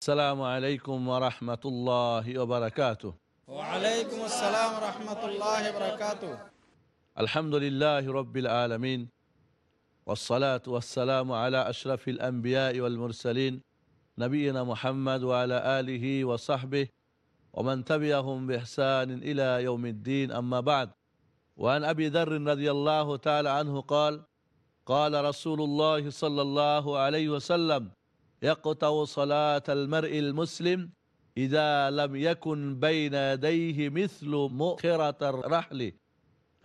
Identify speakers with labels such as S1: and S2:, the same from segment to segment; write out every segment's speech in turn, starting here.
S1: السلام عليكم ورحمة الله وبركاته.
S2: وعليكم السلام ورحمة الله وبركاته.
S1: الحمد لله رب العالمين والصلاة والسلام على أشرف الأنبياء والمرسلين نبينا محمد وعلى آله وصحبه ومن تبعهم بإحسان إلى يوم الدين أما بعد. وعن أبي ذر رضي الله تعالى عنه قال قال رسول الله صلى الله عليه وسلم يقطع صلاة المرء المسلم إذا لم يكن بين يديه مثل مؤخرة الرحل.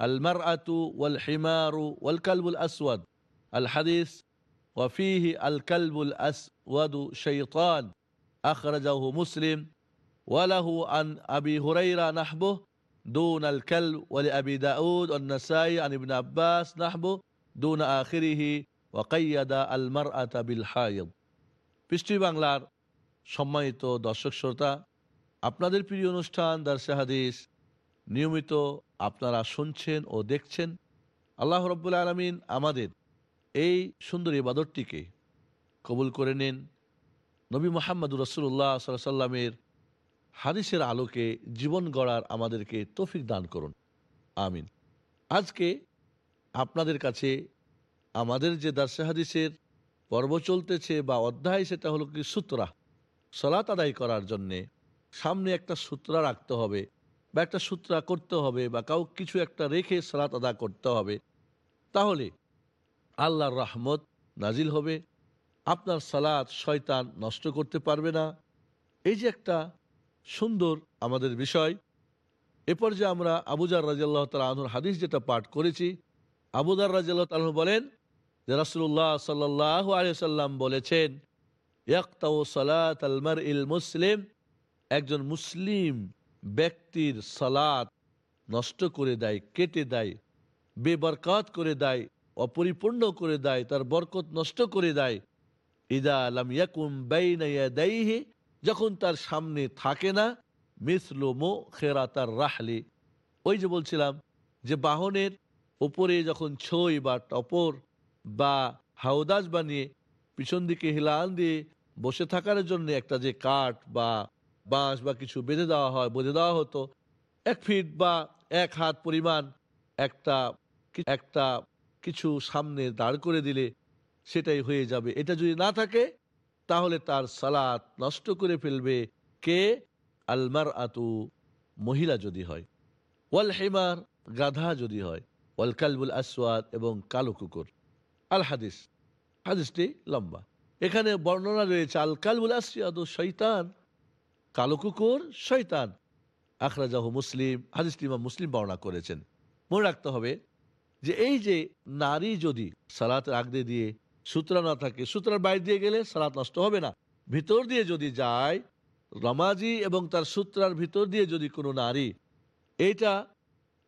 S1: المرأة والحمار والكلب الأسود. الحديث وفيه الكلب الأسود شيطان. أخرجه مسلم. وله عن أبي هريرة نحبه دون الكلب ولأبي داود والنسائي عن ابن عباس نحبه دون آخره وقيد المرأة بالحائض. পৃষ্টি বাংলার সম্মানিত দর্শক শ্রোতা, আপনাদের প্রিয় অনুষ্ঠান দার্সে হাদিস নিয়মিত আপনারা শুনছেন ও দেখছেন। আল্লাহ রব্বুল আলমিন আমাদের এই সুন্দর ইবাদতটিকে কবুল করে নিন। নবী মোহাম্মদ রসুল্লাহ সাল্লামের হাদিসের আলোকে জীবন গড়ার আমাদেরকে তৌফিক দান করুন। আমিন। আজকে আপনাদের কাছে আমাদের যে দার্সে হাদিসের পর্ব চলতেছে বা অধ্যায় সেটা হলো কি সূত্রা। সলাত আদায় করার জন্যে সামনে একটা সূত্রা রাখতে হবে বা একটা সূত্রা করতে হবে বা কাউ কিছু একটা রেখে সালাত আদা করতে হবে। তাহলে আল্লাহর রহমত নাজিল হবে, আপনার সালাত শয়তান নষ্ট করতে পারবে না। এই যে একটা সুন্দর আমাদের বিষয় এরপর যে আমরা আবুজার রাজিয়াল্লাহ তালা হাদিস যেটা পাঠ করেছি আবুদার রাজিয়াল্লাহ তালু বলেন যে রাসুল্লাহ সাল্লাহ আলিয়াল্লাম বলেছেন আলমার ইল মুসলিম একজন মুসলিম ব্যক্তির সালাত নষ্ট করে দেয়, কেটে দেয়, বেবরকাত করে দেয়, অপরিপূর্ণ করে দেয়, তার বরকত নষ্ট করে দেয়। ইদা আলাম ইয়াকুম বাইনাইহি যখন তার সামনে থাকে না মিসলুমো খেরাতার রাহলি। ওই যে বলছিলাম যে বাহনের ওপরে যখন ছই বা টপর বা হাউদাজ বানিয়ে পিছন দিকে হিলান দিয়ে বসে থাকার জন্য একটা যে কাঠ বা বাঁশ বা কিছু বেঁধে দেওয়া হয়, বেঁধে দেওয়া হতো। এক ফিট বা এক হাত পরিমাণ একটা একটা কিছু সামনে দাঁড় করে দিলে সেটাই হয়ে যাবে। এটা যদি না থাকে, তাহলে তার সালাত নষ্ট করে ফেলবে কে? আলমার আতু মহিলা যদি হয়। ওয়াল হেমার গাধা যদি হয়। ওয়াল কালবুল আসওয়াদ এবং কালো কুকুর। আল হাদিস হাদিসটি লম্বা। এখানে বর্ণনা রয়েছে আল কালবুল আসিয়াদ শৈতান কালো কুকুর শৈতান আখরাজাহ মুসলিম, হাদিসটি ইমাম মুসলিম বর্ণনা করেছেন। মনে রাখতে হবে যে এই যে নারী যদি সালাতের আগদে দিয়ে সূত্রা না থাকে, সূত্রার বাইরে দিয়ে গেলে সালাত নষ্ট হবে না। ভিতর দিয়ে যদি যায় রমাজি এবং তার সূত্রার ভিতর দিয়ে যদি কোনো নারী, এইটা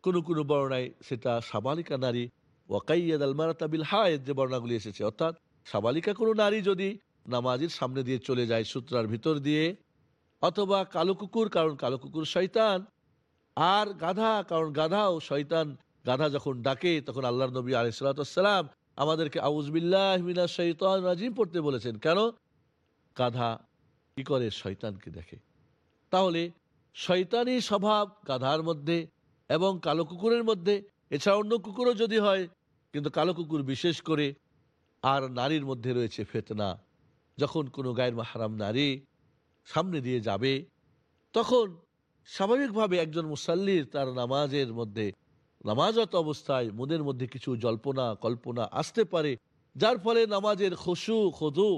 S1: কোনো কোনো বর্ণায় সেটা সাবালিকা নারী ওয়াকাইয়াদ আলমারাতাবিল হায়েদ যে বর্ণাগুলি এসেছে, অর্থাৎ সাবালিকা কোনো নারী যদি নামাজির সামনে দিয়ে চলে যায় সূত্রার ভিতর দিয়ে, অথবা কালো কুকুর, কারণ কালো কুকুর শয়তান, আর গাধা, কারণ গাধাও শয়তান, গাধা যখন ডাকে, তখন আল্লাহ নবী আলিসাল্লাম আমাদেরকে আউজবিল্লাহ মিনা শৈতান রাজিম পড়তে বলেছেন। কেন? গাধা কি করে? শয়তানকে দেখে। তাহলে শয়তানি স্বভাব গাধার মধ্যে এবং কালো কুকুরের মধ্যে এছাড়া অন্য কুকুরও যদি হয়, কিন্তু কালো কুকুর বিশেষ করে, আর নারীর মধ্যে রয়েছে ফেতনা। যখন কোনো গায়ের মাহারাম নারী সামনে দিয়ে যাবে, তখন স্বাভাবিকভাবে একজন মুসাল্লির তার নামাজের মধ্যে নামাজত অবস্থায় মনের মধ্যে কিছু জল্পনা, কল্পনা আসতে পারে, যার ফলে নামাজের খসু খদু,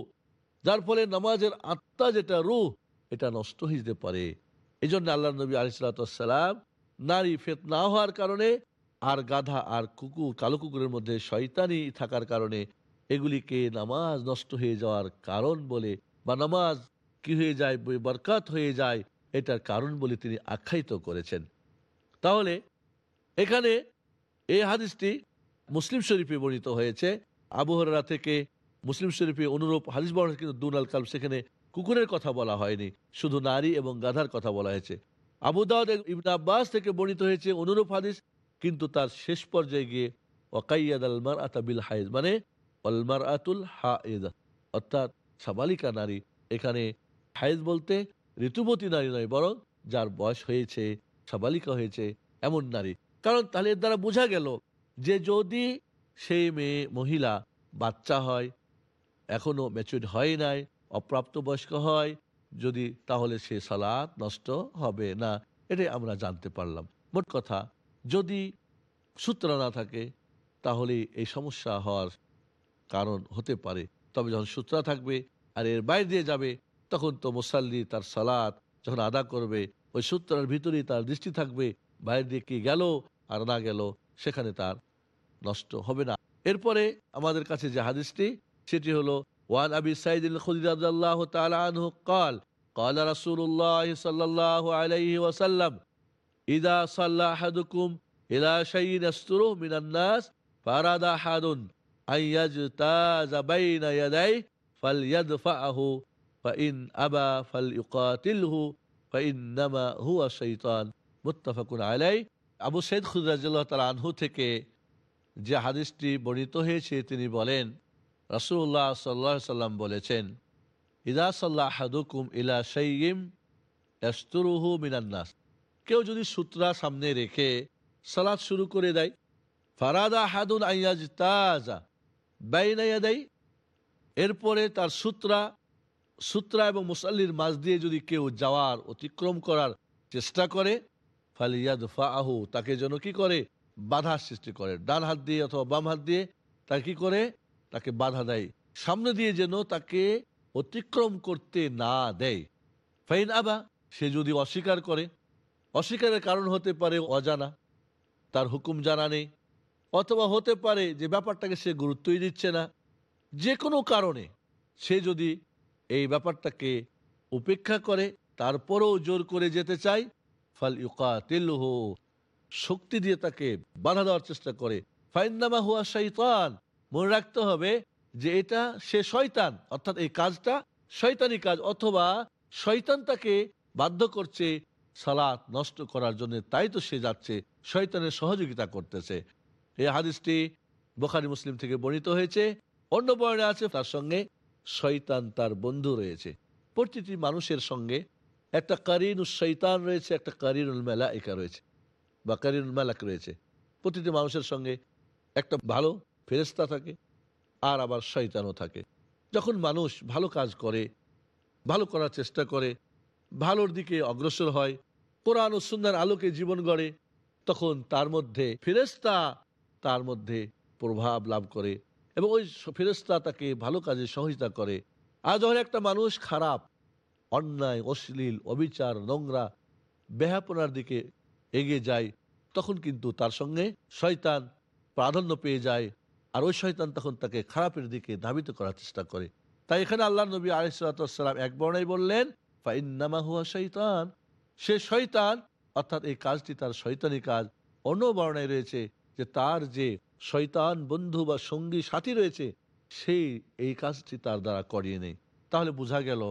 S1: যার ফলে নামাজের আত্মা যেটা, রুহ, এটা নষ্ট হয়ে যেতে পারে এই জন্য আল্লাহ নবী আলিসাল্লাম নারী ফেত না হওয়ার কারণে আর গাধা আর কুকুর, কালো কুকুরের মধ্যে শয়তানি থাকার কারণে এগুলিকে নামাজ নষ্ট হয়ে যাওয়ার কারণ বলে, বা নামাজ কি হয়ে যায় বরকাত হয়ে যায়, এটার কারণ বলে তিনি আখ্যায়িত করেছেন। তাহলে এখানে এই হাদিসটি মুসলিম শরীফে বর্ণিত হয়েছে। আবহরা থেকে মুসলিম শরীফে অনুরূপ হাদিস বর্ণ কিন্তু দুনাল কাল সেখানে কুকুরের কথা বলা হয়নি, শুধু নারী এবং গাধার কথা বলা হয়েছে। আবু দাউদ ইবন আব্বাস থেকে বর্ণিত হয়েছে অনুরূপ হাদিস কিন্তু তার শেষ পর্যায়ে গিয়ে ওকাইয়াদ আলমার আতাবিল হাইজ মানে অলমার আতুল হা অর্থাৎ সাবালিকা নারী। এখানে হায়েজ বলতে ঋতুবতী নারী নয়, বরং যার বয়স হয়েছে, সাবালিকা হয়েছে, এমন নারী। কারণ তাহলে এর দ্বারা বোঝা গেল যে যদি সেই মেয়ে মহিলা, বাচ্চা হয়, এখনও ম্যাচুর হয় নাই, অপ্রাপ্তবয়স্ক হয়, যদি তাহলে সে সালাত নষ্ট হবে না, এটাই আমরা জানতে পারলাম। মোট কথা যদি সূত্র না থাকে, তাহলে এই সমস্যা হওয়ার কারণ হতে পারে। তবে যখন সূত্রা থাকবে আর এর বাইরে দিয়ে যাবে, তখন তো মোসাল্লি তার সালাত যখন আদা করবে, ওই সূত্রার ভিতরেই তার দৃষ্টি থাকবে, বাইরে দিয়ে কি গেল আর না গেল, সেখানে তার নষ্ট হবে না। এরপরে আমাদের কাছে যে হাদিসটি, সেটি হলো, ওয়ান আবি সাইদিল খুদিদাহ তালু কাল কাল রাসুল্লাহ সাল্লাহ আলাইহি ওয়াসাল্লাম ইদা সাল্লাহাদুকুম ইলা শাইন আস্তুরু মিনান্নাস ফারাদা হাদুন আইয়াজ তাজা বাইনা ইয়াদাই ফাল ইয়াদফাহু ফাইন আবা ফাল ইউকাতিলহু ফাইন্নামা হুয়া শাইতান। মুত্তাফাকুন আলাই আবু সৈয়দ খুদাজিল্লাহ তাল আনহু থেকে যে হাদিসটি বর্ণিত হয়েছে, তিনি বলেন রাসুল্লাহ সাল্লাহ সাল্লাম বলেছেন, ইদা সাল্লাহ হাদুকুম ইলা শাইম ইয়াস্তুরুহু মিনান্নাস কেউ যদি সূত্রা সামনে রেখে সালাদ শুরু করে দেয়, ফারাদা হাদুন আইয়াজ তাজা বাইনাইয়া দেয় এরপরে তার সূত্রা সূত্রা এবং মুসাল্লির মাঝ দিয়ে যদি কেউ যাওয়ার অতিক্রম করার চেষ্টা করে ফালিয়াদ ফাহু তাকে যেন কি করে? বাধা সৃষ্টি করে। ডান হাত দিয়ে অথবা বাম হাত দিয়ে তাকে কি করে? তাকে বাধা দেয়। সামনে দিয়ে যেন তাকে অতিক্রম করতে না দেয়। ফাইন আবা, সে যদি অস্বীকার করে অস্বীকারের কারণ হতে পারে অজানা, তার হুকুম জানা নেই, অথবা হতে পারে যে ব্যাপারটাকে সে গুরুত্বই দিচ্ছে না। যে কোনো কারণে সে যদি এই ব্যাপারটাকে উপেক্ষা করে, তারপরেও জোর করে যেতে চায়, ফাল ইউকাতিলহ, শক্তি দিয়ে তাকে বাধা দেওয়ার চেষ্টা করে। ফাইন্নামা হুয়া শৈতান মনে রাখতে হবে যে এটা সে শয়তান, অর্থাৎ এই কাজটা শয়তানি কাজ, অথবা শয়তান তাকে বাধ্য করছে সালাত নষ্ট করার জন্য তাই তো সে যাচ্ছে, শয়তানের সহযোগিতা করতেছে। এই হাদিসটি বোখারি, মুসলিম থেকে বর্ণিত হয়েছে। অন্য বর্ণে আছে, তার সঙ্গে শয়তান তার বন্ধু রয়েছে। প্রতিটি মানুষের সঙ্গে একটা কারিনুল শৈতান রয়েছে, একটা কারিনুল মেলা একা রয়েছে বা কারিনুল মেলাক রয়েছে। প্রতিটি মানুষের সঙ্গে একটা ভালো ফেরেস্তা থাকে আর আবার শয়তানও থাকে। যখন মানুষ ভালো কাজ করে, ভালো করার চেষ্টা করে ভালোর দিকে অগ্রসর হয়। কোরআন ও সুন্দর আলোকে জীবন গড়ে। তখন তার মধ্যে ফেরেস্তা তার মধ্যে প্রভাব লাভ করে এবং ওই ফেরেস্তা তাকে ভালো কাজে সহযোগিতা করে। আর যখন একটা মানুষ খারাপ, অন্যায়, অশ্লীল, অবিচার, নোংরা বেহাপনার দিকে এগিয়ে যায়, তখন কিন্তু তার সঙ্গে শয়তান প্রাধান্য পেয়ে যায়। আর ওই শয়তান তখন তাকে খারাপের দিকে ধাবিত করার চেষ্টা করে। তাই এখানে আল্লাহ নবী আলিসাল্লাম এক বর্ণাই বললেন হুয়া শৈতান। সে শৈতান, অর্থাৎ এই কাজটি তার শৈতানি কাজ অন্য রয়েছে যে তার যে শৈতান বন্ধু বা সঙ্গী সাথী রয়েছে সেই এই কাজটি তার দ্বারা করিয়ে নেই তাহলে বোঝা গেল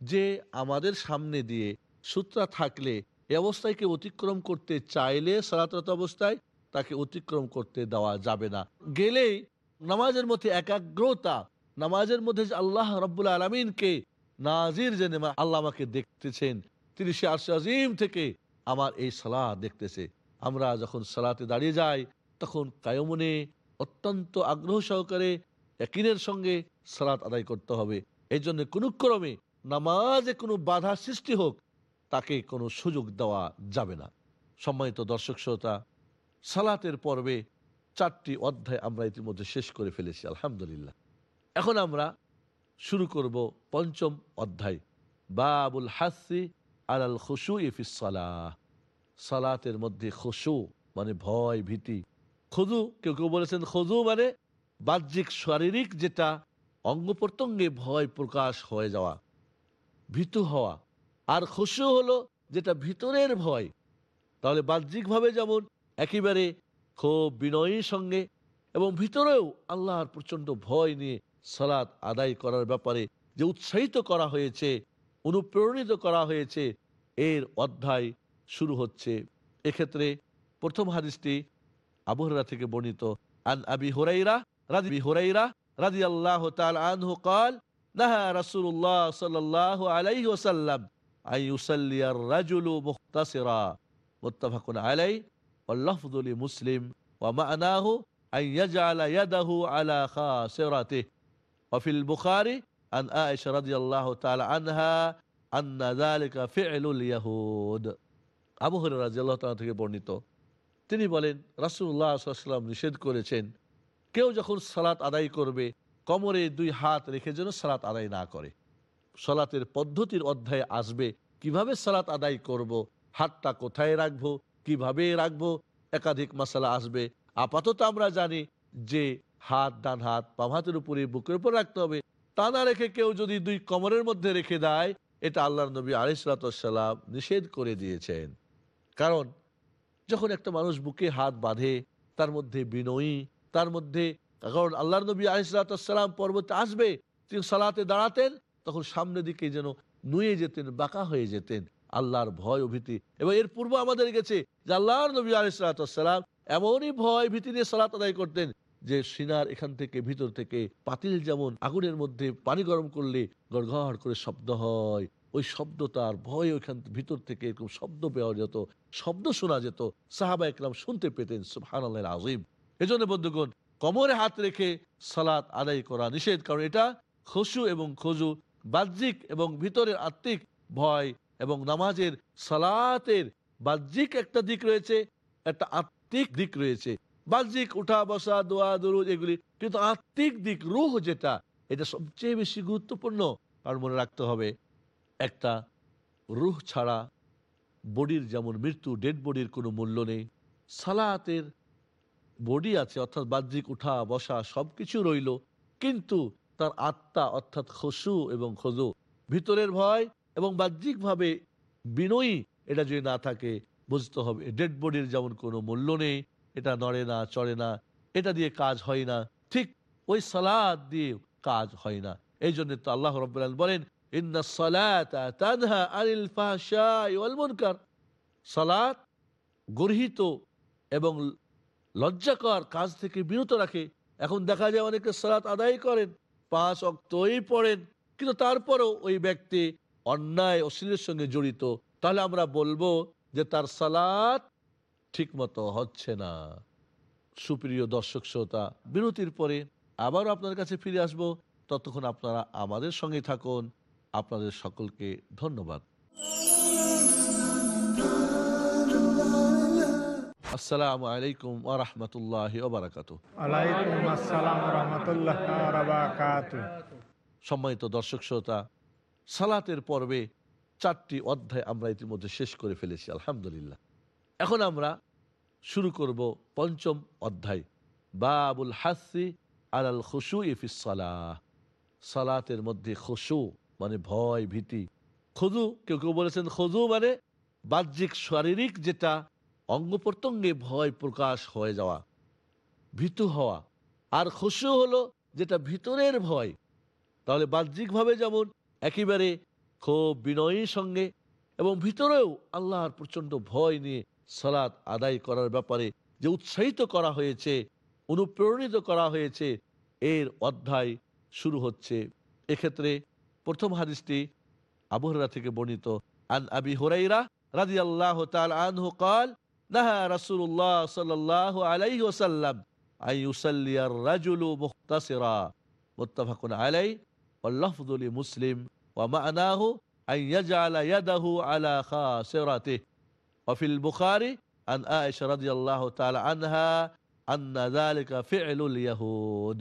S1: যে আমাদের সামনে দিয়ে সূত্রা থাকলে এ অবস্থায় কেউ অতিক্রম করতে চাইলে সালাতরত অবস্থায় তাকে অতিক্রম করতে দেওয়া যাবে না। গেলেই নামাজের মধ্যে একাগ্রতা, নামাজের মধ্যে যে আল্লাহ রব্বুল আলমিনকে নাজির জেনে আল্লাহ আমাকে দেখতেছেন। তিনি সে আরশে আজিম থেকে আমার এই সালাহ দেখতেছে। আমরা যখন সালাতে দাঁড়িয়ে যাই, তখন কায়মনে অত্যন্ত আগ্রহ সহকারে একিনের সঙ্গে সালাত আদায় করতে হবে। এই জন্য কোনো ক্রমে নামাজে কোনো বাধা সৃষ্টি হোক, তাকে কোনো সুযোগ দেওয়া যাবে না। সম্মানিত দর্শক শ্রোতা, সালাতের পর্বে চারটি অধ্যায় আমরা ইতিমধ্যে শেষ করে ফেলেছি, আলহামদুলিল্লাহ। এখন আমরা শুরু করব পঞ্চম অধ্যায়। বাবুল হাসি আলাল খুশু ইফিসালাহ সালাতের মধ্যে খুশু মানে ভয়, ভীতি। খুদু কেউ কেউ বলেছেন খুদু মানে বাহ্যিক, শারীরিক যেটা অঙ্গ প্রত্যঙ্গে ভয় প্রকাশ হয়ে যাওয়া, ভীতু হওয়া। আর খুশু হলো যেটা ভিতরের ভয়। তাহলে বাহ্যিকভাবে যেমন একেবারে খুব বিনয়ীর সঙ্গে এবং ভিতরেও আল্লাহর প্রচণ্ড ভয় নিয়ে সালাদ আদায় করার ব্যাপারে যে উৎসাহিত করা হয়েছে অনুপ্রেরণিত করা হয়েছে, এর অধ্যায় শুরু হচ্ছে। এক্ষেত্রে প্রথম হাদিসটি আবহরা থেকে বর্ণিত। আন আবি হুরাইরা হুরাইরা রাদি আল্লাহ আনহু কাল ইয়াদাহু আলা খাসিরাতিহি ওয়া ফিল বুখারী আন আনহা আন্না যালিকা ফি'লুল ইয়াহুদ আবু থেকে বর্ণিত। তিনি বলেন, রাসূলুল্লাহ সাল্লাল্লাহু নিষেধ করেছেন, কেউ যখন সালাত আদায় করবে, কোমরে দুই হাত রেখে যেন সালাত আদায় না করে। সালাতের পদ্ধতির অধ্যায়ে আসবে, কীভাবে সালাত আদায় করব, হাতটা কোথায় রাখব, কীভাবে রাখব, একাধিক মশালা আসবে। আপাতত আমরা জানি যে হাত, ডান হাত, বাম হাতের উপরে, বুকের উপর রাখতে হবে। তা না রেখে কেউ যদি দুই কমরের মধ্যে রেখে দেয়, এটা আল্লাহ নবী আলিসাল্লাম নিষেধ করে দিয়েছেন। কারণ, যখন একটা মানুষ বুকে হাত বাঁধে, তার মধ্যে বিনয়ী, তার মধ্যে, কারণ আল্লাহ নবী আলিসাল্লাম পর্বতে আসবে, তিনি সালাতে দাঁড়াতেন, তখন সামনের দিকে যেন নুয়ে যেতেন, বাঁকা হয়ে যেতেন, আল্লাহর ভয় ভীতি। এবং এর পূর্ব আমাদের গেছে যে আল্লাহর নবী আলিসাল্লাম এমনই ভয়, ভীতি নিয়ে সালাত আদায় করতেন যে সিনার এখান থেকে, ভিতর থেকে পাতিল যেমন আগুনের মধ্যে পানি গরম করলে গড়গড় করে শব্দ হয়, ওই শব্দ তার ভয় ওইখান ভিতর থেকে এরকম শব্দ পাওয়া যেত, শব্দ শোনা যেত, সাহাবা একরাম শুনতে পেতেন সুবহান আল্লাহ আজিম এজন্য বন্ধুগণ, কমরে হাত রেখে সালাত আদায় করা নিষেধ, কারণ এটা খসু এবং খজু, বাহ্যিক এবং ভিতরের আত্মিক ভয় এবং নামাজের সালাতের বাহ্যিক একটা দিক রয়েছে, একটা আত্মিক দিক রয়েছে। বাহ্যিক উঠা, বসা, দোয়া, দরুদ এগুলি। কিন্তু আত্মিক দিক, রুহ যেটা, এটা সবচেয়ে বেশি গুরুত্বপূর্ণ। আর মনে রাখতে হবে, একটা রুহ ছাড়া বডির যেমন মৃত্যু, ডেড বডির কোনো মূল্য নেই। সালাতের বডি আছে, অর্থাৎ বাহ্যিক উঠা, বসা সব কিছু রইল। কিন্তু তার আত্মা, অর্থাৎ খসু এবং খজু, ভিতরের ভয় এবং বাহ্যিকভাবে বিনয়ী, এটা যদি না থাকে, বুঝতে হবে, ডেড বডির যেমন কোনো মূল্য নেই এটা নড়ে না, চড়ে না, এটা দিয়ে কাজ হয় না। ঠিক ওই সালাদ দিয়ে কাজ হয় না। এই জন্য তো আল্লাহ রব বলেন সালাত গর্হিত এবং লজ্জাকর কাজ থেকে বিরত রাখে। এখন দেখা যায় অনেকে সালাত আদায় করেন, পাঁচ অক্তই পড়েন, কিন্তু তারপরও ওই ব্যক্তি অন্যায় অশ্লীলের সঙ্গে জড়িত। তাহলে আমরা বলব যে তার সালাত ঠিক মতো হচ্ছে না। সুপ্রিয় দর্শক শ্রোতা বিরতির পরে আবারও আপনার কাছে ফিরে আসব। ততক্ষণ আপনারা আমাদের সঙ্গে থাকুন। আপনাদের সকলকে ধন্যবাদ। আসসালামু আলাইকুম আরহামতুল্লাহ ওবরাকাত
S3: আলাইকুম আসসালাম রহমতুল্লাহ বারাকাতু
S1: সম্মানিত দর্শক শ্রোতা সালাতের পর্বে চারটি অধ্যায় আমরা ইতিমধ্যে শেষ করে ফেলেছি আলহামদুলিল্লাহ। এখন আমরা শুরু করব পঞ্চম অধ্যায়। বাবুল হাসি আলাল খুশু ইফিসালাহ সালাতের মধ্যে খুশু মানে ভয়, ভীতি। খুদু, কেউ কেউ বলেছেন খুদু মানে বাহ্যিক, শারীরিক যেটা অঙ্গ প্রত্যঙ্গে ভয় প্রকাশ হয়ে যাওয়া, ভীতু হওয়া। আর খুশু হলো যেটা ভিতরের ভয়। তাহলে বাহ্যিকভাবে যেমন একেবারে খুব বিনয়ীর সঙ্গে এবং ভিতরেও আল্লাহর প্রচণ্ড ভয় নিয়ে সালাত আদায় করার ব্যাপারে যে উৎসাহিত করা হয়েছে অনুপ্রেরণিত করা হয়েছে এর অধ্যায় শুরু হচ্ছে এক্ষেত্রে প্রথম হাদিসটি আবহরা থেকে বর্ণিত আন আবি হুরাইরা রাজি আল্লাহ আনহু قال نهى رسول الله صلى الله عليه وسلم أن يصلي الرجل مختصرا متفق عليه واللفظ لمسلم ومعناه أن يجعل يده على خاصرته অফিল বুখারি আন আয়েশা রাদিয়াল্লাহ তাআলা আনহা আন্না যালিকা ফি'লুল ইয়াহুদ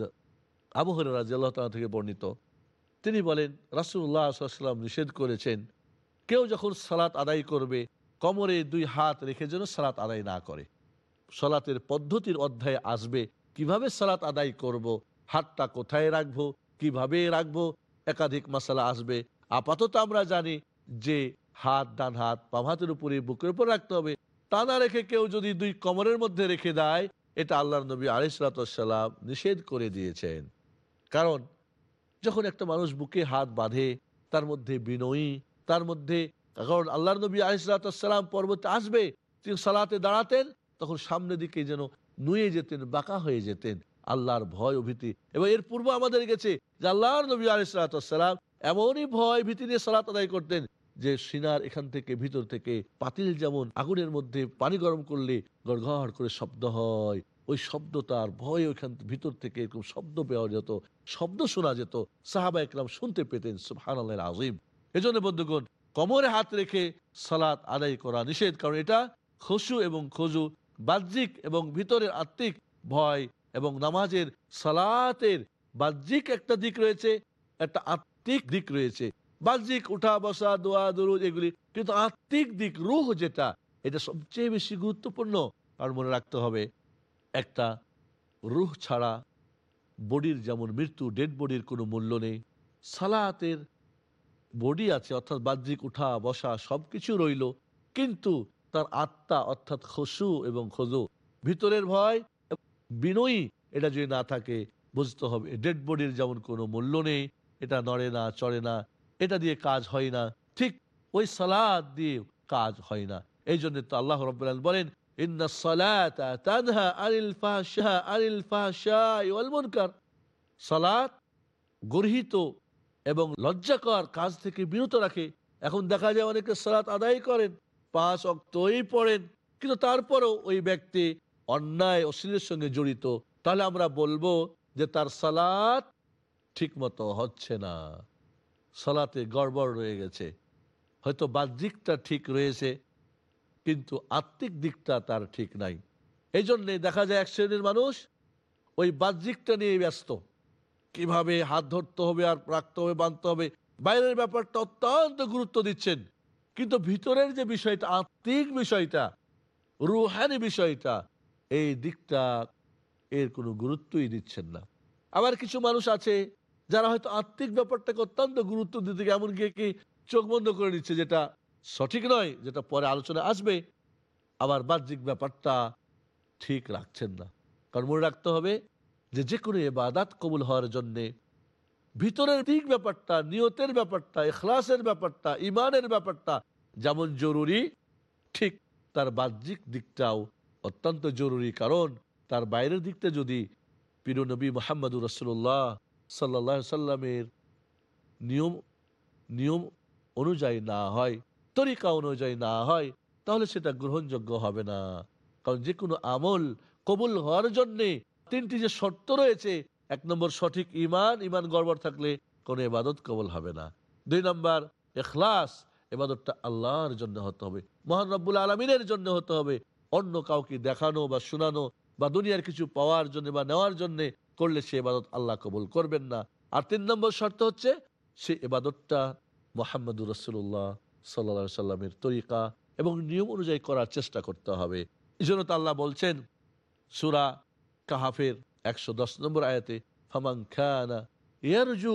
S1: আবু হুরায়রা রাদিয়াল্লাহু তাআলা থেকে বর্ণিত। তিনি বলেন, রাসূলুল্লাহ সাল্লাল্লাহু আলাইহি ওয়াসাল্লাম নিষেধ করেছেন, কেউ যখন সালাত আদায় করবে, কোমরে দুই হাত রেখে যেন সালাত আদায় না করে। সালাতের পদ্ধতির অধ্যায়ে আসবে, কীভাবে সালাত আদায় করব। হাতটা কোথায় রাখব, কীভাবে রাখব, একাধিক মশালা আসবে। আপাতত আমরা জানি যে হাত, ডান হাত, বাম হাতের উপরে, বুকের উপর রাখতে হবে। তা না রেখে কেউ যদি দুই কোমরের মধ্যে রেখে দেয়, এটা আল্লাহর নবী আলিসাল্লাম নিষেধ করে দিয়েছেন। কারণ, যখন একটা মানুষ বুকে হাত বাঁধে, তার মধ্যে বিনয়ী, তার মধ্যে, কারণ আল্লাহর নবী আলিসাল্লাম পর্বতে আসবে, তিনি সালাতে দাঁড়াতেন, তখন সামনের দিকে যেন নুয়ে যেতেন, বাঁকা হয়ে যেতেন, আল্লাহর ভয় ও ভীতি। এবং এর পূর্ব আমাদের গেছে যে আল্লাহর নবী আলিসাল্লাম এমনই ভয় ভীতি নিয়ে সালাত আদায় করতেন যে সিনার এখান থেকে, ভিতর থেকে পাতিল যেমন আগুনের মধ্যে পানি গরম করলে গড়গড় করে শব্দ হয়, ওই শব্দ তার ভয় ওইখান ভিতর থেকে এরকম শব্দ পাওয়া যেত, শব্দ শোনা যেত, সাহাবা একরাম শুনতে পেতেন সুহান আজিম এজন্য বন্ধুগণ, কমরে হাত রেখে সালাত আদায় করা নিষেধ, কারণ এটা খসু এবং খজু, বাহ্যিক এবং ভিতরের আত্মিক ভয় এবং নামাজের সালাতের বাহ্যিক একটা দিক রয়েছে, একটা আত্মিক দিক রয়েছে। বাহ্যিক উঠা, বসা, দোয়া, দরুদ এগুলি। কিন্তু আত্মিক দিক, রুহ যেটা, এটা সবচেয়ে বেশি গুরুত্বপূর্ণ। আর মনে রাখতে হবে, একটা রুহ ছাড়া বডির যেমন মৃত্যু, ডেড বডির কোনো মূল্য নেই। সালাতের বডি আছে, অর্থাৎ বাহ্যিক উঠা, বসা সব কিছু রইল। কিন্তু তার আত্মা, অর্থাৎ খসু এবং খজু, ভিতরের ভয় বিনয়ী, এটা যদি না থাকে, বুঝতে হবে, ডেড বডির যেমন কোনো মূল্য নেই, এটা নড়ে না, চড়ে না এটা দিয়ে কাজ হয় না। ঠিক ওই সালাদ দিয়ে কাজ হয় না। এই জন্য তো আল্লাহ রবাহ বলেন সালাতা গর্হিত এবং লজ্জাকর কাজ থেকে বিরত রাখে। এখন দেখা যায় অনেকে সালাত আদায় করেন, পাঁচ অক্তই পড়েন, কিন্তু তারপরেও ওই ব্যক্তি অন্যায়, অশ্লীলের সঙ্গে জড়িত। তাহলে আমরা বলব যে তার সালাত ঠিক মতো হচ্ছে না। সালাতে গড়বড় রয়ে গেছে। হয়তো বাহ্যিকটা ঠিক রয়েছে, কিন্তু আত্মিক দিকটা তার ঠিক নাই। এই জন্যে দেখা যায় এক শ্রেণির মানুষ ওই বাহ্যিকটা নিয়ে ব্যস্ত। কীভাবে হাত ধরতে হবে আর রাখতে হবে, বাঁধতে হবে, বাইরের ব্যাপারটা অত্যন্ত গুরুত্ব দিচ্ছেন। কিন্তু ভিতরের যে বিষয়টা, আত্মিক বিষয়টা, রুহানি বিষয়টা, এই দিকটা এর কোনো গুরুত্বই দিচ্ছেন না। আবার কিছু মানুষ আছে যারা হয়তো আত্মিক ব্যাপারটাকে অত্যন্ত গুরুত্ব দিতে গিয়ে এমন গিয়ে কি চোখ বন্ধ করে নিচ্ছে যেটা সঠিক নয়, যেটা পরে আলোচনা আসবে, আবার বাহ্যিক ব্যাপারটা ঠিক রাখছেন না। কারণ মনে রাখতে হবে যে যে কোনো এবাদাত কবুল হওয়ার জন্যে ভিতরের দিক ব্যাপারটা, নিয়তের ব্যাপারটা এখলাসের ব্যাপারটা ইমানের ব্যাপারটা যেমন জরুরি, ঠিক তার বাহ্যিক দিকটাও অত্যন্ত জরুরি। কারণ তার বাইরের দিকটা যদি পীর নবী মোহাম্মদুর রসুল্লাহ সাল্লা সাল্লামের নিয়ম নিয়ম অনুযায়ী না হয়, তরিকা অনুযায়ী না হয়, তাহলে সেটা গ্রহণযোগ্য হবে না। কারণ যে কোনো আমল কবুল হওয়ার জন্যে তিনটি যে শর্ত রয়েছে, এক নম্বর সঠিক ইমান ইমান গড়বড় থাকলে কোনো এবাদত কবল হবে না। দুই নম্বর এখলাস এবাদতটা আল্লাহর জন্য হতে হবে, মহান রব্বুল আলমিনের জন্য হতে হবে। অন্য কাউকে দেখানো বা শোনানো বা দুনিয়ার কিছু পাওয়ার জন্য বা নেওয়ার জন্য করলে সে এবাদত আল্লাহ কবুল করবেন না। আর তিন নম্বর শর্ত হচ্ছে, সে এবাদতটা মোহাম্মদুর রসুল্লাহ সাল্লা সাল্লামের তরিকা এবং নিয়ম অনুযায়ী করার চেষ্টা করতে হবে। এই জন্য তো আল্লাহ বলছেন, সুরা কাহাফের একশো দশ নম্বর আয়াতে, ফামান খানা ইয়ারজু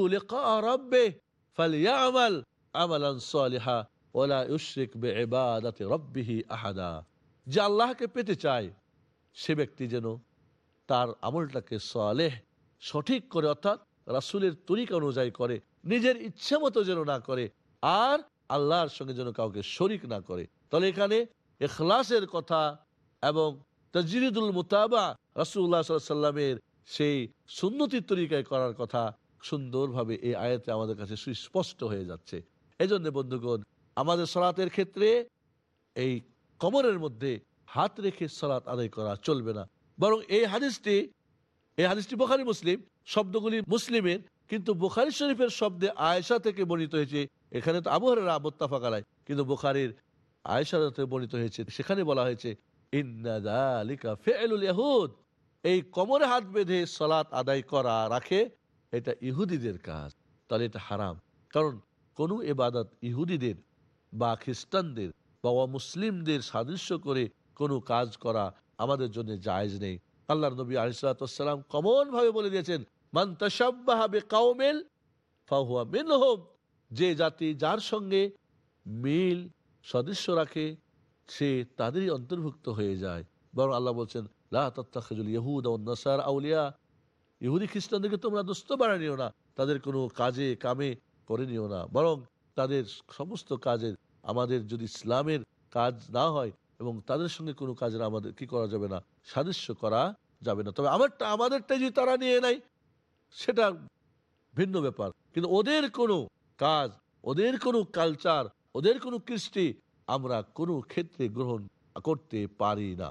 S1: আমালান সালিহা রাব্বিহি আহাদা। যে আল্লাহকে পেতে চায়, সে ব্যক্তি যেন তার আমলটাকে সালেহ, সঠিক করে অর্থাৎ রাসূলের তরিকা অনুযায়ী করে, নিজের ইচ্ছে মতো যেন না করে আর আল্লাহর সঙ্গে যেন কাউকে শরিক না করে। তাহলে এখানে এখলাসের কথা এবং তাজরিদুল মুতাবা রাসুল্লাহ সাল্লামের সেই সুন্নতির তরিকায় করার কথা সুন্দরভাবে এই আয়াতে আমাদের কাছে সুস্পষ্ট হয়ে যাচ্ছে। এই জন্য বন্ধুগণ, আমাদের সলাতের ক্ষেত্রে এই কমরের মধ্যে হাত রেখে সলাৎ আদায় করা চলবে না। বরং এই হাদিসটি এই হাদিসটি বোখারি মুসলিম, শব্দগুলি মুসলিমের, কিন্তু বুখারি শরীফের শব্দে আয়েশা থেকে বর্ণিত হয়েছে। এখানে তো আবহাওয়ার মোত্তাফাক আলাই কিন্তু বুখারির আয়েশা থেকে বর্ণিত হয়েছে। সেখানে বলা হয়েছে ইহুদ এই কমরে হাত বেঁধে সলাৎ আদায় করা, রাখে, এটা ইহুদিদের কাজ। তাহলে এটা হারাম। কারণ কোনো এবাদত ইহুদিদের বা খ্রিস্টানদের বা মুসলিমদের সাদৃশ্য করে কোনো কাজ করা আমাদের জন্য জায়জ নেই। আল্লাহ নবী আলিসাল্লাম কমন ভাবে বলে দিয়েছেন কাউমেল যে জাতি যার সঙ্গে মিল সদস্য রাখে, সে তাদেরই অন্তর্ভুক্ত হয়ে যায়। বরং আল্লাহ বলছেন আউলিয়া। ইহুদি খ্রিস্টানদেরকে তোমরা দুস্থ বাড়ানিও না, তাদের কোনো কাজে কামে করে নিও না। বরং তাদের সমস্ত কাজের, আমাদের যদি ইসলামের কাজ না হয় এবং তাদের সঙ্গে কোনো কাজের আমাদের কি করা যাবে না সাদৃশ্য করা যাবে না তবে আমারটা আমাদেরটা যদি তারা নিয়ে নেয় সেটা ভিন্ন ব্যাপার কিন্তু ওদের কোনো কাজ ওদের কোনো কালচার ওদের কোনো কৃষ্টি আমরা কোনো ক্ষেত্রে গ্রহণ করতে পারি না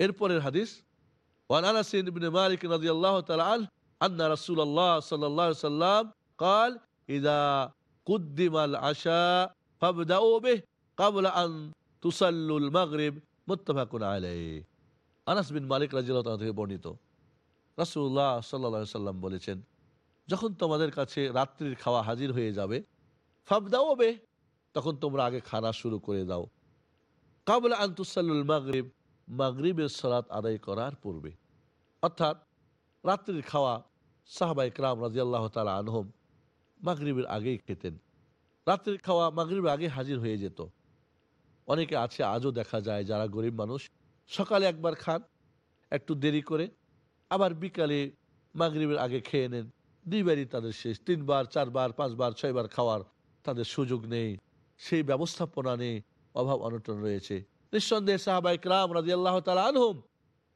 S1: এরপরের হাদিস وعن انس بن مالك رضي الله تعالى عنه ان رسول الله صلى الله عليه وسلم قال اذا قدم العشاء فابدأوا به قبل ان তুসাল্লুল মাগরেব, মোত্তাফাকুন আলাই আনাস বিন মালিক রাজিল্লাহ থেকে বর্ণিত। রাসুল্লাহ সাল্লা সাল্লাম বলেছেন, যখন তোমাদের কাছে রাত্রির খাওয়া হাজির হয়ে যাবে ফাবদাও হবে তখন তোমরা আগে খানা শুরু করে দাও। কাবুল আন্তুসাল্লুল মাগরিব, মাগরিবের সরাত আদায় করার পূর্বে। অর্থাৎ রাত্রির খাওয়া সাহবা ইকরাম রাজিয়াল্লাহ তালা আনহম মাগরিবের আগেই খেতেন। রাত্রির খাওয়া মাগরিবের আগে হাজির হয়ে যেত। অনেকে আছে, আজও দেখা যায় যারা গরিব মানুষ। সকালে একবার খান, একটু দেরি করে। আবার বিকালে মাগরিবের আগে খেয়ে নেন। দুইবারই তাদের শেষ। তিনবার, চারবার, পাঁচবার, ছয়বার খাওয়ার তাদের সুযোগ নেই। সেই ব্যবস্থাপনা নেই অভাব অনটন রয়েছে। নিঃসন্দেহে সাহাবাই ক্রাম রাজি আল্লাহ তালা আনহুম,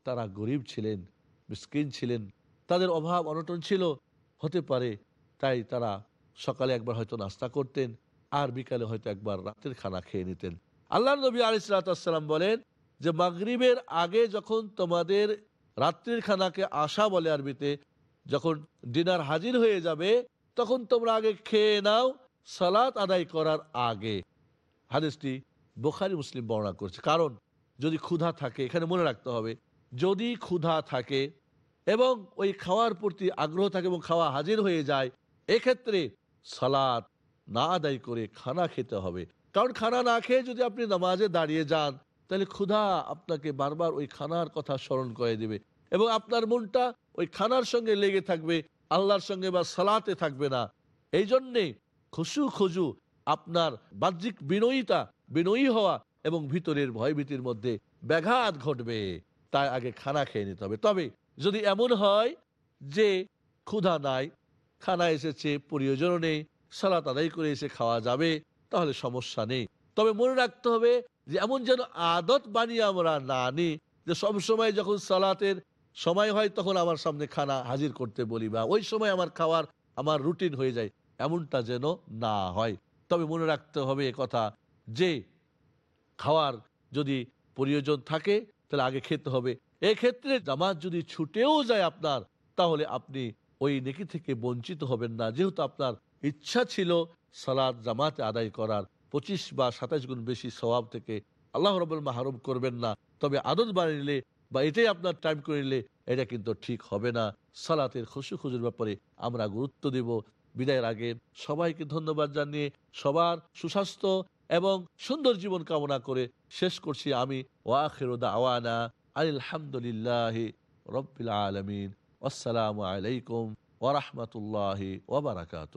S1: তারা গরিব ছিলেন, মিসকিন ছিলেন। তাদের অভাব অনটন ছিল, হতে পারে তাই তারা সকালে একবার হয়তো নাস্তা করতেন, আর বিকালে হয়তো একবার রাতের খানা খেয়ে নিতেন। আল্লাহ নবী আলিসাল্লাম বলেন যে মাগরিবের আগে যখন তোমাদের রাত্রির খানাকে আশা বলে আরবিতে, যখন ডিনার হাজির হয়ে যাবে, তখন তোমরা আগে খেয়ে নাও, সালাত আদায় করার আগে। হাদিসটি বোখারি, মুসলিম বর্ণনা করছে। কারণ যদি ক্ষুধা থাকে, এখানে মনে রাখতে হবে, যদি ক্ষুধা থাকে এবং ওই খাওয়ার প্রতি আগ্রহ থাকে এবং খাওয়া হাজির হয়ে যায়, এক্ষেত্রে সালাত না আদায় করে খানা খেতে হবে। কারণ খানা না খেয়ে যদি আপনি নামাজে দাঁড়িয়ে যান, তাহলে ক্ষুধা আপনাকে বারবার ওই খানার কথা স্মরণ করে দেবে এবং আপনার মনটা ওই খানার সঙ্গে লেগে থাকবে, আল্লাহর সঙ্গে বা সালাতে থাকবে না। এই জন্যে খুশু খুজু আপনার বাহ্যিক বিনয়িতা, বিনয়ী হওয়া এবং ভিতরের ভয়ভীতির মধ্যে ব্যাঘাত ঘটবে। তাই আগে খানা খেয়ে নিতে হবে। তবে যদি এমন হয় যে ক্ষুধা নাই, খানা এসেছে, প্রয়োজনও নেই, সালাত আদায় করে এসে খাওয়া যাবে তাহলে সমস্যা নেই। তবে মনে রাখতে হবে যে, এমন যেন আদত বানিয়ে আমরা না নিই, যে সবসময় যখন সালাতের সময় হয় তখন আমার সামনে খানা হাজির করতে বলি বা ওই সময় আমার খাওয়ার, আমার রুটিন হয়ে যায়, এমনটা যেন না হয়। তবে মনে রাখতে হবে কথা যে, খাওয়ার যদি প্রয়োজন থাকে তাহলে আগে খেতে হবে। এক্ষেত্রে জামাত যদি ছুটেও যায় আপনার, তাহলে আপনি ওই নেকি থেকে বঞ্চিত হবেন না। যেহেতু আপনার ইচ্ছা ছিল সালাদ জামাতে আদায় করার পঁচিশ বা সাতাশ গুণ বেশি স্বভাব থেকে আল্লাহ রবুল মাহরুম করবেন না। তবে আদত বানিয়ে বা এটাই আপনার টাইম করে নিলে এটা কিন্তু ঠিক হবে না। সালাতের খুশু খুজুর ব্যাপারে আমরা গুরুত্ব দেব। বিদায়ের আগে সবাইকে ধন্যবাদ জানিয়ে সবার সুস্বাস্থ্য এবং সুন্দর জীবন কামনা করে শেষ করছি আমি। ওয়াখিরুদা আওয়ানা আলহামদুলিল্লাহ রবিল আলমিন। আসসালামু আলাইকুম ওরহমতুল্লাহ ওবরাকাত